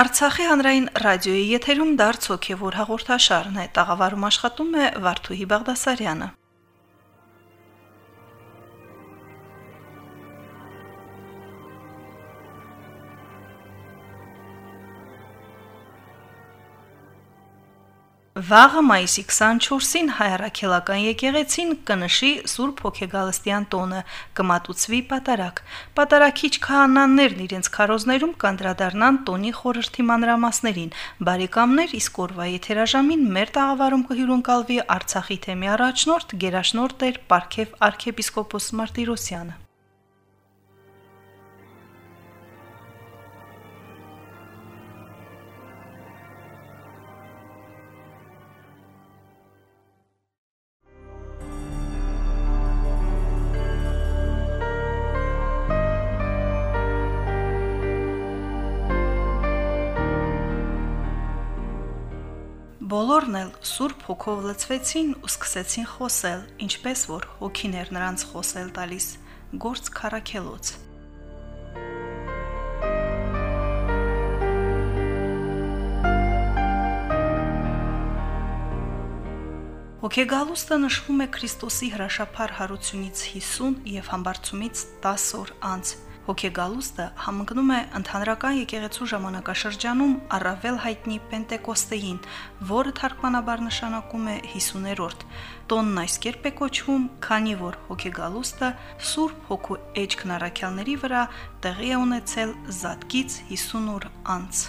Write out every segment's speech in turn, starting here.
Արցախի հանրային ռադիոյի եթերում դարձ հոգևոր հաղորդաշարն է։ Տաղավարում աշխատում է Վարդուհի Բաղդասարյանը։ Վաղը մայիսի 24-ին հայրաքելական եկեղեցին կնշի Սուրբ Հոգեգալստյան տոնը, կմատուցվի պատարակ։ Պատարակիչ քահանաներն իրենց քարոզներում կանդրադառնան տոնի խորհրդի մանրամասներին։ Բարեկամներ, իսկ օրվա եթերաժամին մեր տաղավարում կհյուրընկալվի Արցախի թեմի առաջնորդ Գերաշնորհ Տեր Պարքև arczepiskopos Մարտիրոսյանը։ Սուրբ Հոգով լցվեցին ու սկսեցին խոսել, ինչպես որ հոգին էր նրանց խոսել տալիս, գործ քարակելոց։ Հոգեգալուստը նշվում է Քրիստոսի հրաշափառ հարությունից 50 եւ համբարձումից 10 օր անց Հոգեգալուստը համընկնում է ընդհանրական եկեղեցու ժամանակաշրջանում առավել հայտնի Պենտեկոստեին, որը թարգմանաբար նշանակում է 50-րդ։ Տոնն այս կերպ է կոչվում, քանի որ Հոգեգալուստը Սուրբ Հոգու էջքն առաքյալների վրա տեղի է ունեցել զատկից 50 օր անց։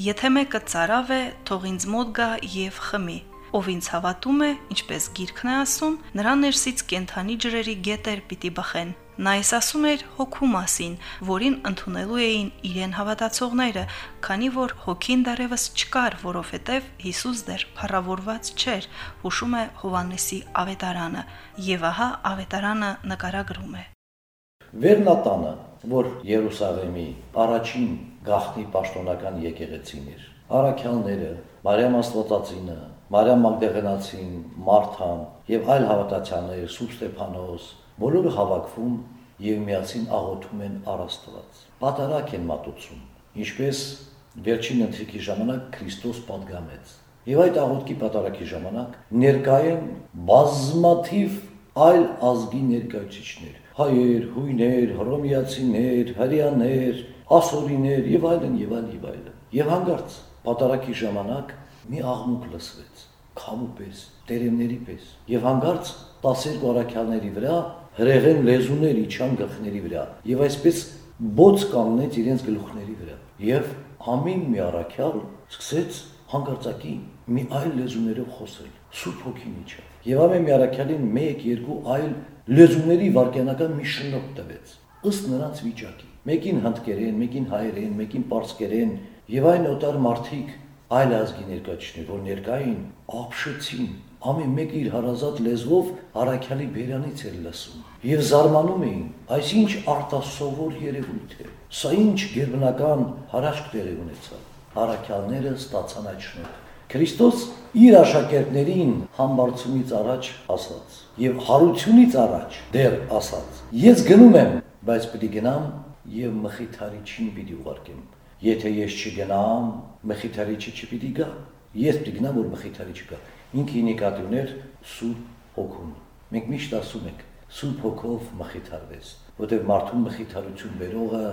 Եթե մեկը цаրավ է, թող ինձ մոտ գա եւ խմի։ Ով ինձ հավատում է, ինչպես գիրքն է ասում, նրա ներսից կենթանի ջրերի գետեր պիտի բխեն։ Նա էս ասում էր հոգու մասին, որին ընդունելու էին իրեն հավատացողները, քանի որ հոգին դարևս չկար, որովհետև Հիսուս դեռ փառավորված չէր, հուշում է Հովանեսի ավետարանը, եւ ահա ավետարանը նկարագրում է։ Վերնատանը, որ Երուսաղեմի առաջին գաղտնի պաշտոնական եկեղեցին էր։ Արաքյալները, Մարիամ Աստվածածինը, Մարիամ Մագդաղենացին, Մարթան եւ այլ հավատացյալները, Սուրբ Ստեփանոս, բոլորը հավաքվում եւ միասին աղոթում են առաստված։ Պատարակ են մատուցում, ինչպես վերջին ընթրիքի ժամանակ Քրիստոս պատգամեց։ Եվ այդ աղոթքի պատարակի ժամանակ ներկայ են բազմաթիվ այլ ազգի ներկայացիչներ, հայեր, հույներ, հռոմեացիներ, հрьяաներ, ասորիներ եւ այլն եւ այլն եւ այլն։ Եվ հանկարծ պատարակի ժամանակ մի աղմուկ լսվեց, քամու պես, տերևների պես, եւ հանկարծ 12 առաքյալների վրա հրեղեն լեզուներ իջան գլխների վրա եւ այսպես բոց կանգնեց իրենց գլուխների վրա եւ ամին մի առաքյալ սկսեց հանկարծակի մի այլ լեզուներով խոսել սուրբ հոգին իջավ եւ ամեն մի առաքյալին մեկ երկու այլ լեզուների վարքյանական մի շնորհ տվեց ըստ նրանց վիճակի մեկին հնդկերեն, մեկին հայերեն, մեկին պարսկերեն եւ այն օտար մարդիկ այլ ազգի ներկայացներ, որ ներկային ապշեցին, ամեն մեկը իր հարազատ լեզվով առաքյալի բերանից էր լսում եւ զարմանում էին, այսինչ արտասովոր երևույթ է։ Սա ինչ գերբնական հարաշք տեղի ունեցավ։ Առաքյալները ստացան այդ շնորհը։ Քրիստոս իր աշակերտներին համբարձումից առաջ ասաց եւ հարությունից առաջ դեռ ասաց. Ես գնում եմ, բայց պիտի գնամ եւ մխիթարիչին պիտի ուղարկեմ։ Եթե ես չգնամ, մխիթարիչը չպիտի գա։ Ես պիտի գնամ, որ մխիթարիչը գա։ Ինքը նկատի ուներ Սուրբ Հոգուն։ Մենք միշտ ասում ենք Սուրբ Հոգով մխիթարվես, որտեղ մարդու մխիթարություն բերողը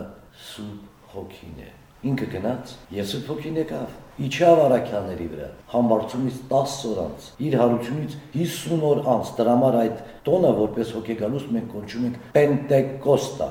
Սուրբ Հոգին է։ Ինքը գնաց, ես Սուրբ Հոգին եկավ, իջավ արաքյանների վրա, համբարձումից 10 օր անց, իր հարությունից 50 օր անց, դրա համար այդ տոնը որպես հոգեգալուստ մենք կոչում ենք Պենտեկոստա,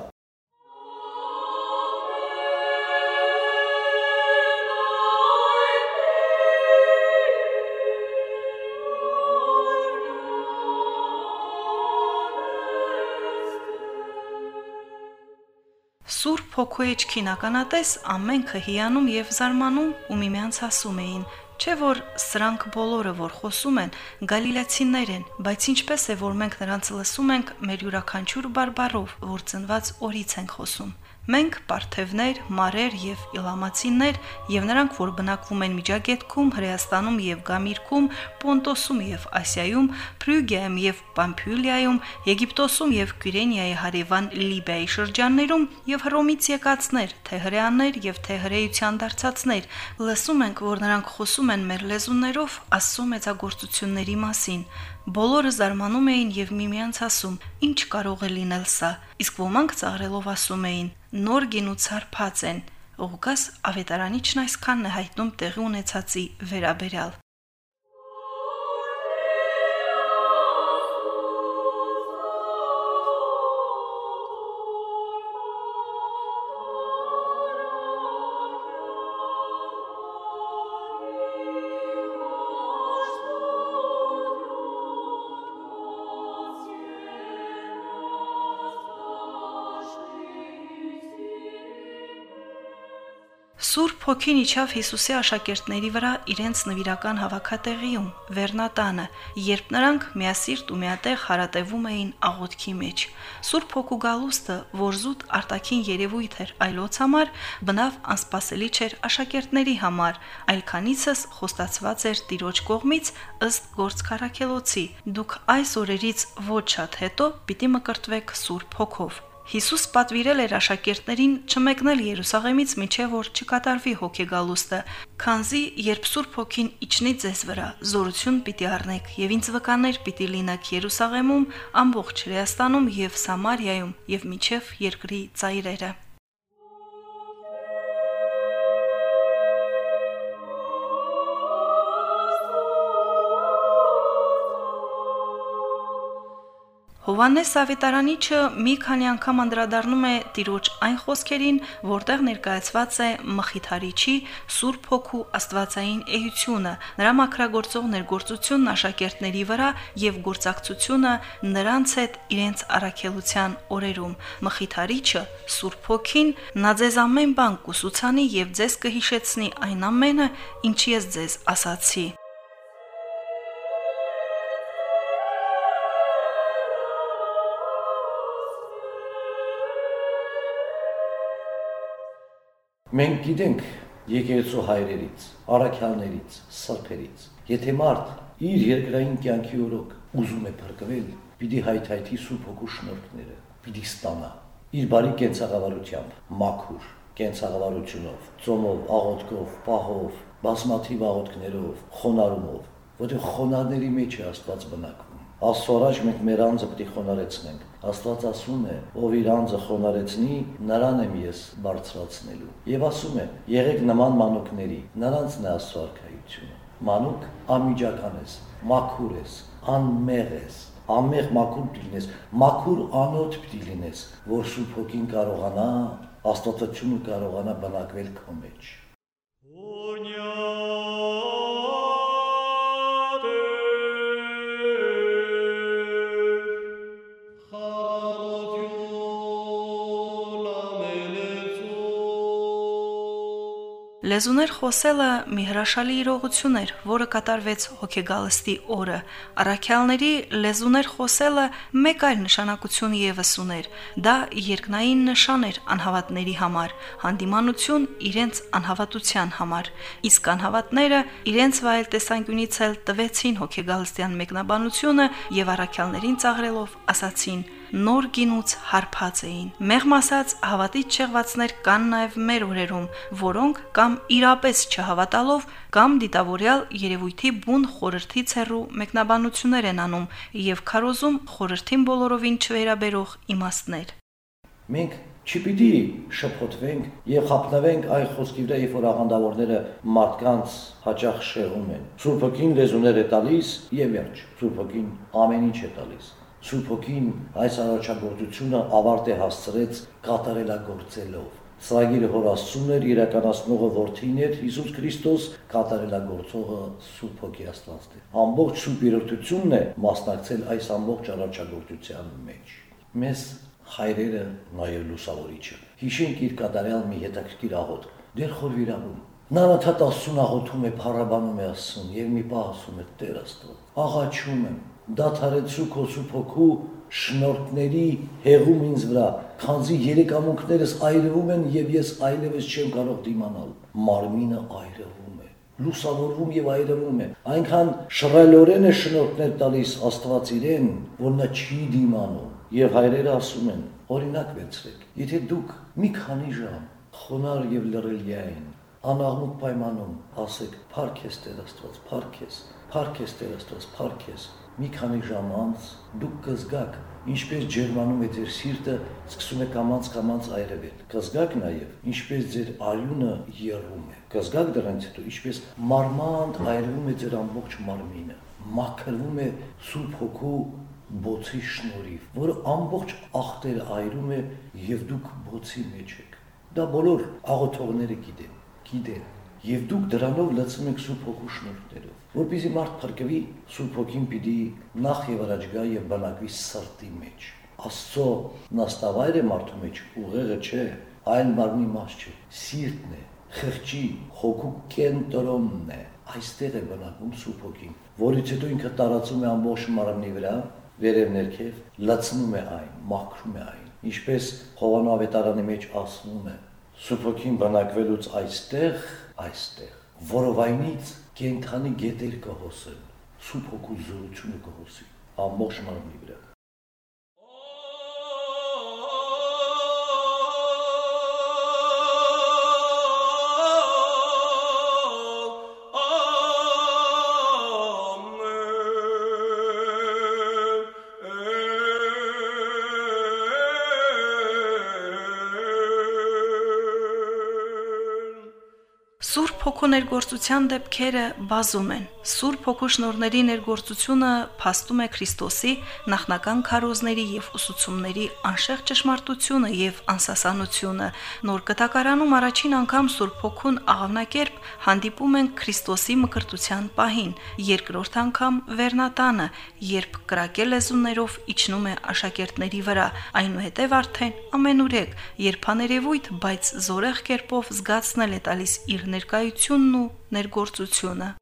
Հոգու էջքին ականատես ամենքը հիանում եւ զարմանում ու միմյանց ասում էին. Չէ որ սրանք բոլորը որ խոսում են գալիլացիներ են, բայց ինչպես է որ մենք նրանց լսում ենք մեր յուրաքանչյուր բարբարով, որ ծնված օրից ենք խոսում։ Մենք Պարթևներ, Մարեր եւ Իլամացիներ եւ նրանք, որ բնակվում են Միջագետքում, Հրեաստանում եւ Գամիրքում, Պոնտոսում եւ Ասիայում, Փրյուգիայում եւ Պամփյուլիայում, Եգիպտոսում եւ Կյուրենիայի հարևան Լիբիայի շրջաններում եւ Հռոմից եկածներ, թե հրեաներ եւ թե հրեության դարձածներ, լսում ենք, որ նրանք խոսում են մեր լեզուներով Աստծո մեծագործությունների մասին։ Բոլորը զարմանում էին եւ միմյանց ասում. «Ինչ կարող է լինել սա»։ Իսկ ոմանք ծաղրելով ասում էին. «Նոր գին ու ցարփած են»։ Ղուկաս ավետարանիչն այսքանն է հայտնում տեղի ունեցածի վերաբերյալ։ Սուրբ Հոգին իջավ Հիսուսի աշակերտների վրա իրենց նվիրական հավաքատեղիում, Վերնատանը, երբ նրանք միասիրտ ու միատեղ հարատևում էին աղոթքի մեջ։ Սուրբ Հոգու գալուստը, որ զուտ արտաքին երևույթ էր այլոց համար, բնավ անսպասելի չէր աշակերտների համար, այլ քանիցս խոստացված էր Տիրոջ կողմից ըստ գործ քարակելոցի. դուք այս օրերից ոչ շատ հետո պիտի մկրտվեք Սուրբ Հոգով։ Հիսուս պատվիրել էր աշակերտներին չմեկնել Երուսաղեմից միջև որ չկատարվի հոգեգալուստը, քանզի երբ Սուրբ Հոգին իջնի ձեզ վրա, զորություն պիտի առնեք եւ ինձ վկաներ պիտի լինեք Երուսաղեմում, ամբողջ Հրեաստանում եւ Սամարիայում եւ միջև երկրի ծայրերը։ Հովանես Ավետարանիչը մի քանի անգամ անդրադառնում է Տիրոջ այն խոսքերին, որտեղ ներկայացված է Մխիթարիչի Սուրբ Հոգու Աստվածային էությունը, նրա մակրագործող ներգործությունն աշակերտների վրա եւ գործակցությունը նրանց հետ իրենց առաքելության օրերում։ Մխիթարիչը Սուրբ Հոգին նա ձեզ ամեն բան կուսուցանի եւ ձեզ կհիշեցնի այն ամենը, ինչ ես ձեզ ասացի։ Մենք գիտենք եկեղեցու հայրերից, առաքյալներից, սրբերից, եթե մարդ իր երկրային կյանքի օրոք ուզում է փրկվել, պիտի հայթայթի սուրբ հոգու շնորհքները, պիտի ստանա իր բարի կենցաղավարությամբ, մաքուր կենցաղավարությունով, ծոմով, աղոթքով, պահով, բազմաթիվ աղոթքներով, խոնարհումով, որտեղ խոնարհների մեջ է Աստված բնակվում Աստծորաշ մենք մեր անձը պետք է խոնարեցնենք։ Աստված ասում է, ով իր անձը խոնարեցնի, նրան եմ ես բարձրացնելու։ Եվ ասում է, եղեք նման մանուկների, նրանցն է Աստծո արքայությունը։ Մանուկ ամիջական ես, մաքուր ես, անմեղ ես, ամեղ մաքուր պիտի լինես, մաքուր անոթ պիտի լինես, որ Սուրբ Հոգին կարողանա աստվածությունը կարողանա բնակվել քո մեջ։ Լեզուներ խոսելը մի հրաշալի իրողություն էր, որը կատարվեց հոգեգալստի օրը։ Առաքյալների լեզուներ խոսելը մեկ այլ նշանակություն եւս ուներ։ Դա երկնային նշան էր անհավատների համար, հանդիմանություն իրենց անհավատության համար։ Իսկ անհավատները իրենց վայել տեսանկյունից էլ տվեցին հոգեգալստյան մեկնաբանությունը եւ առաքյալներին ծաղրելով ասացին նոր գինուց հարբած էին։ Մեղմ ասած հավատից չեղվածներ կան նաև մեր օրերում, որոնք կամ իրապես չհավատալով կամ դիտավորյալ երևույթի բուն խորրթից հեռու մեկնաբանություններ են անում եւ քարոզում խորրթին բոլորովին չվերաբերող իմաստներ։ Մենք չպիտի շփոթվենք եւ խափնվենք այն խոսքի վրա, երբ որ աղանդավորները մարդկանց հաճախ շեղում են։ Սուրբոքին լեզուներ է տալիս եւ վերջ։ Սուրբոքին ամեն ինչ է տալիս։ Սուրբ Հոգին այս առաջագործությունը ավարտ է հասցրեց կատարելագործելով։ Սրագիրը հոր Աստծուն էր, իրականացնողը որդին էր, Հիսուս Քրիստոս կատարելագործողը Սուրբ Հոգի Աստվածն է։ Ամբողջ Սուրբ Երրորդությունն է մասնակցել այս ամբողջ առաջագործության մեջ։ Մեզ հայրերը նաև լուսավորիչը։ Հիշենք իր կատարյալ մի հետաքրքիր աղոթք։ Դեր խոր վիրաբում։ Նա նաթատ Աստծուն աղոթում է, փառաբանում է Աստծուն եւ մի պահ ասում է Տեր Աստծո։ Աղաչում եմ, դաթարեցու քո սուրբ հոգու շնորհքների հեղում ինձ վրա, քանզի երեկամունքներս այրվում են եւ ես այլևս չեմ կարող դիմանալ։ Մարմինը այրվում է, լուսավորվում եւ այրվում է։ Այնքան շռայլորեն է շնորհքներ տալիս Աստված իրեն, որ նա չի դիմանում։ Եվ հայրերը ասում են. օրինակ վերցրեք։ Եթե դուք մի քանի ժամ խոնար եւ լրելյային անաղմուկ պայմանում ասեք «Փառք ես Տեր Աստված, փառք ես, փառք ես Տեր Աստված, փառք ես»։ Մի քանի ժամ անց դուք կզգաք, ինչպես ջերմանում է ձեր սիրտը, սկսում է կամած-կամած այրվել։ Կզգաք նաև, ինչպես ձեր արյունը եռում է։ Կզգաք դրանից հետո, ինչպես մարմանդ այրվում է ձեր ամբողջ մարմինը։ Մաքրվում է Սուրբ Հոգու բոցի շնորհիվ, որը ամբողջ ախտերը այրում է եւ դուք բոցի մեջ եք։ Դա բոլոր աղոթողները գիտեն գիտեն։ Եվ դուք դրանով լցում եք Սուրբ Հոգու շնորհներով, որpեսզի մարդ փրկվի, Սուրբ Հոգին պիտի նախ եւ առաջ գա եւ բնակվի սրտի մեջ։ Աստծո նաստավայրը մարդու մեջ ուղեղը չէ, այլ մարմնի մաս չէ, սիրտն է, խղճի, հոգու կենտրոնն է։ Այստեղ է բնակվում Սուրբ Հոգին, որից հետո ինքը տարածում է ամբողջ մարմնի վրա, վերև ներքև, լցնում է այն, մաքրում է այն։ Ինչպես Հովանո ավետարանի մեջ ասվում է, Սուրբոքին բնակվելուց այստեղ, այստեղ, որովայնից կենթանի գետեր կհոսեն, սուրբ հոգու զորությունը կհոսի ամբողջ մարմնի վրա։ Հոգու ներգործության դեպքերը բազում են։ Սուրբ Հոգու շնորհների ներգործությունը փաստում է Քրիստոսի նախնական քարոզների եւ ուսուցումների անշեղ ճշմարտությունը եւ անսասանությունը։ Նոր կտակարանում առաջին անգամ Սուրբ Հոգուն աղավնակերպ հանդիպում են Քրիստոսի մկրտության պահին, երկրորդ անգամ Վերնատանը, երբ կրակել լեզուներով իջնում է աշակերտների վրա, այնուհետև արդեն ամենուրեք, երբաներևույթ, բայց զորեղ կերպով զգացնել է տալիս իր ներկայությունն ու ներգործությունը։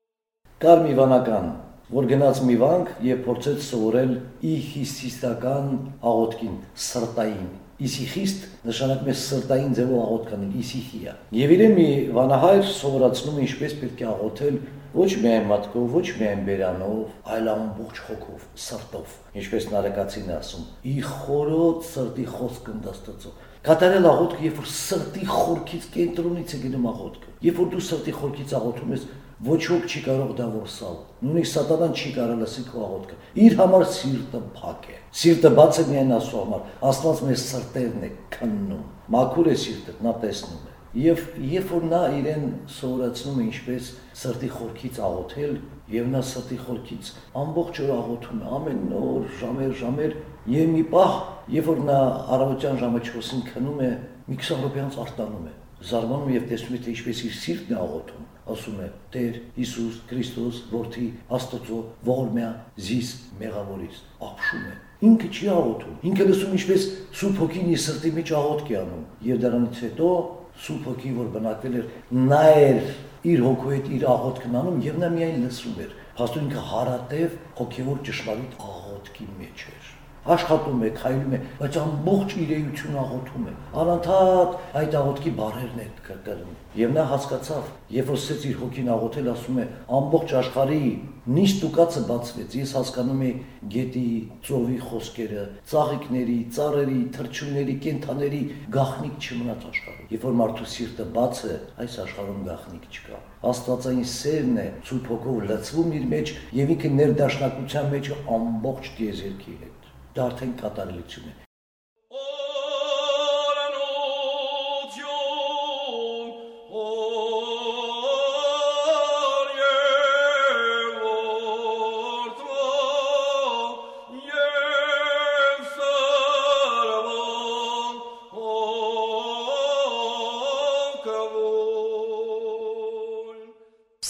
Կար մի վանական, որ գնաց մի վանք եւ փորձեց սովորել իհիսիստական աղոթքին, սրտային։ Իսիխիստ նշանակում է սրտային ձևով աղոթքանել, իսիխիա։ Եվ իրեն մի վանահայր սովորացնում է ինչպես պետք է աղոթել ոչ միայն մատկով, ոչ միայն բերանով, այլ ամբողջ հոգով, սրտով, ինչպես նարեկացին ասում, ի խորոտ սրտի խոսք ընդաստծո։ Կատարել աղոթքը, երբ որ սրտի խորքից կենտրոնից է գնում աղոթքը։ Երբ որ դու սրտի խորքից աղոթում ես, ոչ ոք չի կարող դա որսալ։ Նույնիսկ սատանան չի կարող լսի քո աղոթքը։ Իր համար սիրտը փակ է։ Սիրտը բաց է միայն Աստծո համար։ Աստված մեր սրտերն է քննում։ Մաքուր է սիրտը, նա տեսնում է։ Եվ երբ որ նա իրեն սովորացնում է ինչպես սրտի խորքից աղոթել, եւ նա սրտի խորքից ամբողջ օր աղոթում է, ամեն օր, ժամեր, ժամեր, եւ մի պահ, երբ որ նա առավոտյան ժամը 4-ին քնում է, մի 20 րոպեանց արտանում է զարմանում եւ տեսնում է թե ինչպես իր սիրտն է աղոթում ասում է Տեր Հիսուս Քրիստոս որդի Աստծո ողորմյա զիս մեղավորից ապշում է ինքը չի աղոթում ինքը լսում ինչպես Սուրբ Հոգին իր սրտի մեջ աղոթք է անում եւ դրանից հետո Սուրբ Հոգին որ բնակվել էր նա էր իր հոգու հետ իր աղոթքն անում եւ նա միայն լսում էր հաստատ ինքը հարատև հոգեվոր ճշմարիտ աղոթքի մեջ էր աշխատում է, քայլում է, բայց ամբողջ իր էությունը աղոթում է։ Անընդհատ այդ աղոթքի բարերն է կրկնում։ Եվ նա հասկացավ, երբ որ սկսեց իր հոգին աղոթել, ասում է, ամբողջ աշխարհի նիստ ու կացը բացվեց։ Ես հասկանում եի գետի, ծովի խոսքերը, ծաղիկների, ծառերի, թրջունների, կենթաների գախնիկ չմնաց աշխարհում։ Երբ որ մարդու սիրտը բաց է, այս աշխարհում գախնիկ չկա։ Աստվածային սերն է ցույց հոգով լցվում իր մեջ եւ ինքը ներդաշնակության մեջ ամբողջ դիեզերքի հետ դա արդեն կատարելություն է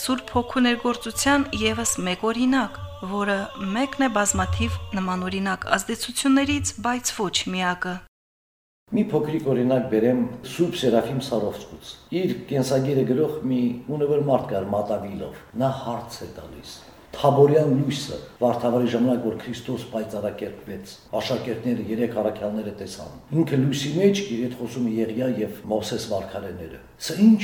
Սուրբ Հոգու ներգործության եւս մեկ օրինակ, որը մեկն է բազմաթիվ նմանօրինակ ազդեցություններից, բայց ոչ միակը։ Մի փոքրիկ օրինակ բերեմ Սուրբ Սերաֆիմ Սարովցուց։ Իր կենսագիրը գրող մի ունևոր մարդ կար Մատավիլով։ Նա հարց է տալիս. Թաբորյան լույսը Վարդավառի ժամանակ որ Քրիստոս պայծառակերպվեց աշակերտները երեք առաքյալները տեսան. Ինքը լույսի մեջ իր հետ խոսում է Եղիա եւ Մովսես վարքարեները սա ինչ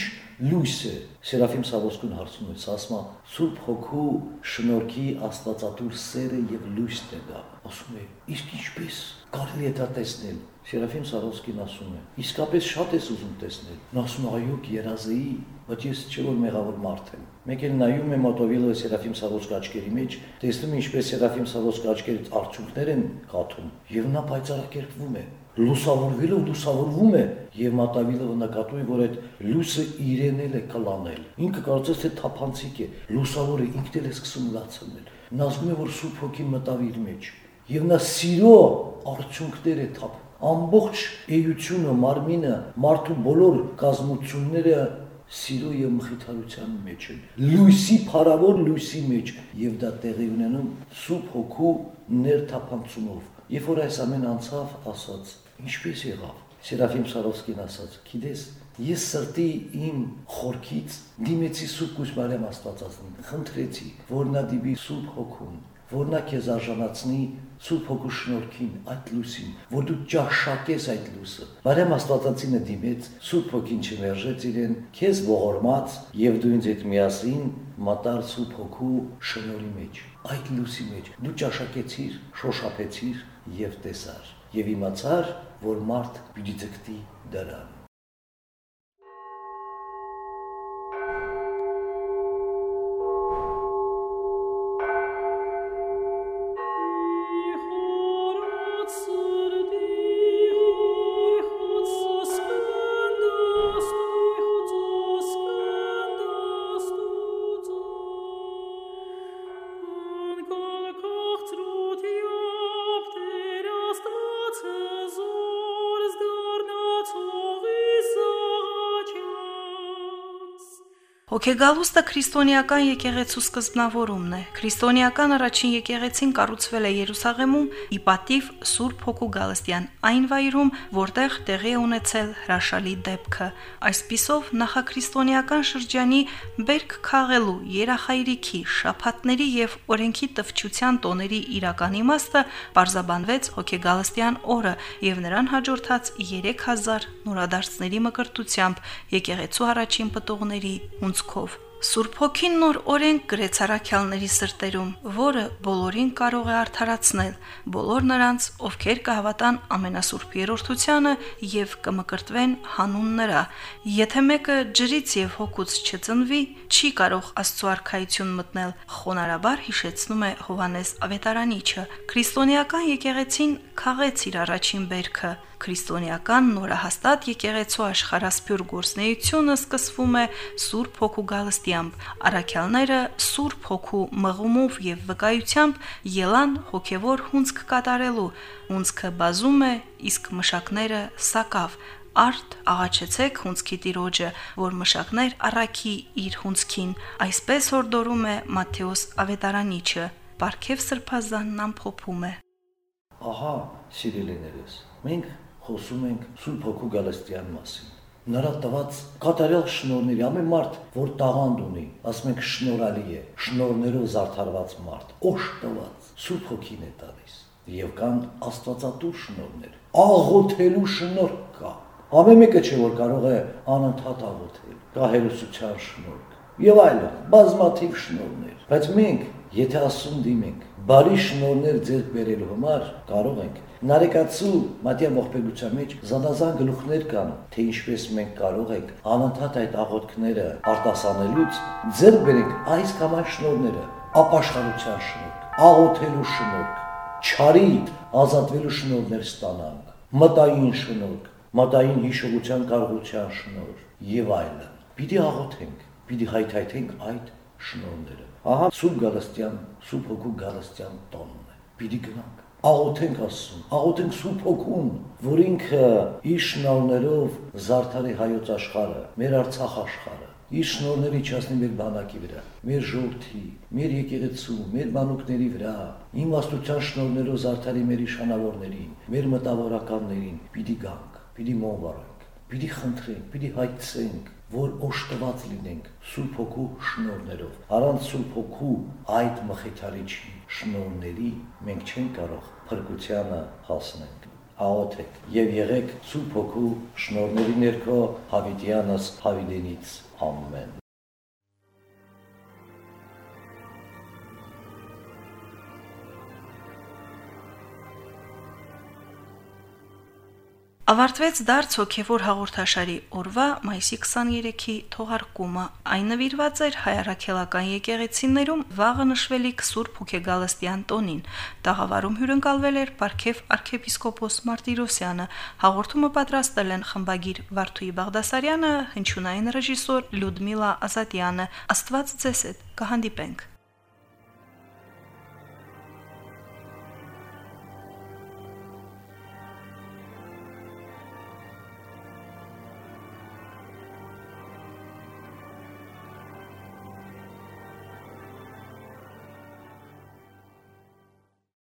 լույս է Սերաֆիմ Սավոսկուն հարցնում է. Ասма Սուրբ Հոգու շնորհքի աստվածատուր սերը եւ լույսն է դա ասում է իսկ ինչպես կարելի է դա տեսնել Սերաֆիմ Սարոսկին ասում է. Իսկապես շատ ես ուզում տեսնել նա ասում է. Այո երազեի բայց ես չէ որ մեղավոր մարդ եմ մեկ էլ նայում եմ Մոտովիլը Սերաֆիմ Սարոսկի աչքերի մեջ տեսնում ինչպես Սերաֆիմ Սարոսկի աչքերից արդյունքներ են կաթում եւ նա պայծառակերպվում է լուսավորվելը լուսավորվում է եւ Մատավիլովը նկատում է որ այդ լույսը իրեն էլ է կլանել ինքը կարծես թե թափանցիկ է լուսավորը ինքն էլ է սկսում լացնել նա ասում է որ սուրբ հոգի մտավ իր մեջ եւ նա սիրո արդյունքներ է թափ ամբողջ էությունը մարմինը մարդու բոլոր կազմությունները սիրո եւ մխիթարության մեջ են լույսի փառավոր լույսի մեջ եւ դա տեղի ունենում սուրբ հոգու ներթափանցումով Երբ որ այս ամեն անցավ, ասաց. Ինչպես եղավ։ Սերաֆիմ Սարովսկին ասաց. Գիտես, ես սրտի իմ խորքից դիմեցի Սուրբ Կուսմարիամ Աստվածածին, խնդրեցի, որ նա դիպի Սուրբ Հոգուն, որ նա քեզ արժանացնի Սուրբ Հոգու շնորհքին, այդ լույսին, որ դու ճաշակես այդ լույսը։ Մարիամ Աստվածածինը դիմեց, Սուրբ Հոգին չմերժեց իրեն, քեզ ողորմած եւ դու ինձ հետ միասին մատար Սուրբ Հոգու շնորհի մեջ այդ լույսի մեջ դու ճաշակեցիր, շոշափեցիր եւ տեսար եւ իմացար, որ մարդ պիտի ձգտի դրան Հոգեգալուստը քրիստոնեական եկեղեցու սկզբնավորումն է։ Քրիստոնեական առաջին եկեղեցին կառուցվել է Երուսաղեմում՝ ի պատիվ Սուրբ Հոգու Գալստյան, այն վայրում, որտեղ տեղի ունեցել հրաշալի դեպքը։ Այսպիսով նախաքրիստոնեական շրջանի բերք քաղելու, երախայրիքի, շապատների եւ օրենքի տվչության տոների իրական իմաստը բարձաբանվեց Հոգեգալստյան օրը եւ նրան հաջորդած 3000 նորադարձների մկրտությամբ եկեղեցու առաջին պտուղների ունցքով։ Սուրբ Հոգին նոր օրենք գրեց առաքյալների սրտերում, որը բոլորին կարող է արդարացնել, բոլոր նրանց, ովքեր կհավատան ամենասուրբ երրորդությանը եւ կմկրտվեն հանուն նրա։ Եթե մեկը ջրից եւ հոգուց չծնվի, չի կարող Աստծո արքայություն մտնել, խոնարհաբար հիշեցնում է Հովանես Ավետարանիչը։ Քրիստոնեական եկեղեցին քաղեց իր առաջին բերքը քրիստոնեական նորահաստատ եկեղեցու աշխարհասփյուր գործնեությունը սկսվում է Սուրբ Հոգու գալստյամբ։ Արաքյալները Սուրբ Հոգու մղումով եւ վկայությամբ ելան հոգեվոր հունցք կատարելու։ Հունցքը բազում է, իսկ մշակները սակավ արդ աղաչեցեք հունցքի տիրոջը, որ մշակներ առակի իր հունցքին, այսպես հորդորում է Մատթեոս Ավետարանիչը, Պարքև սրբազանն ամփոփում է։ Ահա, սիրելիներս, մենք խոսում ենք Սուրբ Հոգու Գալստյան մասին։ Նրա տված կատարյալ շնորհների ամեն մարդ, որ տաղանդ ունի, ասում ենք շնորհալի է, շնորհներով զարդարված մարդ, օշտված, Սուրբ Հոգին է տալիս։ Եվ կան Աստվածատու շնորհներ։ Աղոթելու շնորհ կա։ Ամեն մեկը չէ որ կարող է անընդհատ աղոթել։ Կա հերոսության շնորհ եւ այլն, բազմաթիվ շնորհներ։ Բայց մենք, եթե ասում դիմենք, բարի շնորհներ ձեռք բերելու համար կարող ենք Նարեկացու մատիա ողբերգության մեջ զանազան գլուխներ կան, թե ինչպես մենք կարող ենք անընդհատ այդ աղոթքները արտասանելուց ձեռք բերենք այս կամ այն շնորհները, ապաշխարության շնորհ, աղոթելու շնորհ, չարի ազատվելու շնորհներ ստանանք, մտային շնորհ, մտային հիշողության կարողության շնորհ եւ այլն։ Պիտի աղոթենք, պիտի հայթայթենք այդ շնորհները։ Ահա Սուրբ Գալստյան, Սուրբ Հոգու Գալստյան տոնն է։ Պիտի գնանք աղոթենք Աստծուն, աղոթենք Սուրբ Հոգուն, որ ինքը իր շնորհներով զարդարի հայոց աշխարհը, մեր Արցախ աշխարհը, իր շնորհների չասնի մեր բանակի վրա, մեր ժողովրդի, մեր եկեղեցու, մեր մանուկների վրա, իմաստության շնորհներով զարդարի մեր իշխանավորներին, մեր մտավորականներին, պիտի գանք, պիտի մոռանք Պիտի խնդրենք, պիտի հայցենք, որ օշտված լինենք Սուրբ Հոգու շնորներով։ Առանց Սուրբ Հոգու այդ մխիթարիչի շնորների մենք չենք կարող փրկությանը հասնել աղոթեք եւ եղեք Սուրբ Հոգու շնորների ներքո Հավիտյանս Հավիդենից ամեն Ավարտվեց դարձ հոգևոր հաղորդաշարի օրվա մայիսի 23-ի թողարկումը։ Այն նվիրված էր հայարակելական եկեղեցիներում վաղը նշվելիք Սուրբ Հոգեգալստյան տոնին։ Տաղավարում հյուրընկալվել էր Պարքև arczepiskopos Մարտիրոսյանը։ Հաղորդումը պատրաստել են խմբագիր Վարդուհի Բաղդասարյանը, հնչյունային ռեժիսոր Լյուդմիլա Ազատյանը։ Աստված ձեզ հետ։ Կհանդիպենք